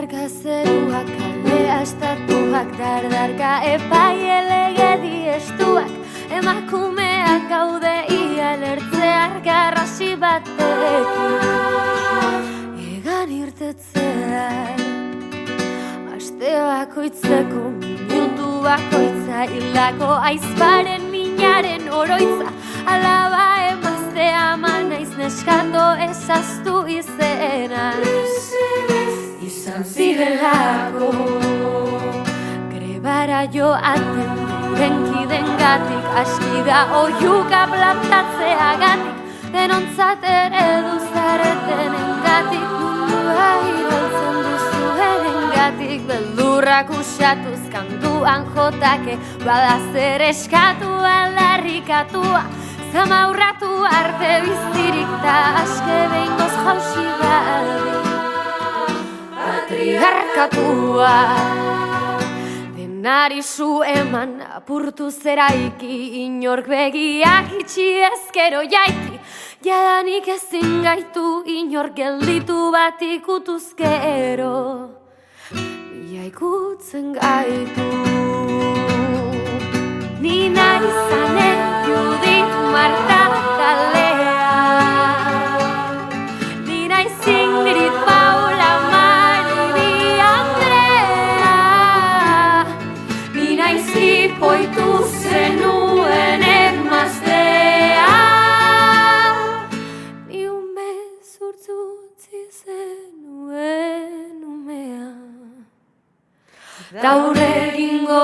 Dardarka zeruak, kalea estatuak Dardarka epai elegedi estuak. Emakumeak gaude ia lertzear garrasi batekin. Egan irtetzean Aste bakoitzeko minutu bakoitza Hildako aizparen minaren oroitza. Alaba emazte ama naiz neskato ezaztu izenan Izan zirelako Grebara joaten diren gatik Aski da oiuka plantatzea gatik. Denontzat ere duzareten engatik Mundua iraltzen duzuen engatik. Beldurrak usatuz kantuan jotake Bada zer eskatu aldarrikatua. Zamaurratu arte bizirik Patriarkatua Denari zu eman apurtu zeraiki. Inork begiak itxi ezkero jaiki. Jadanik ezin gaitu inork gelditu bat ikutuzkero Ia ikutzen gaitu. Nina izanen Gaur egingo